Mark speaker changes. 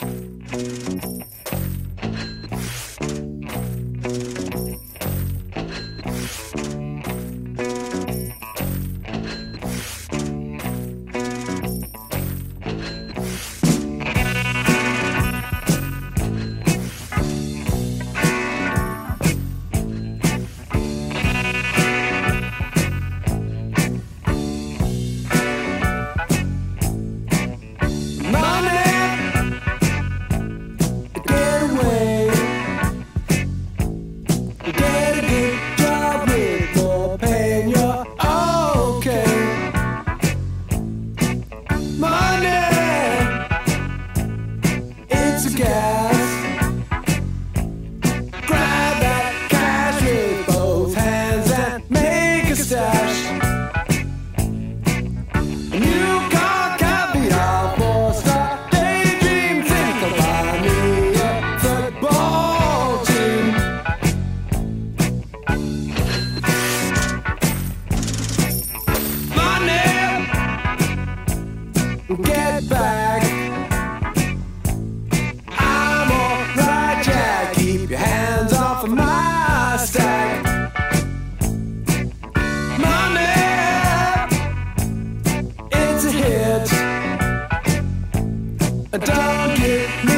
Speaker 1: Música heads. Don't get me.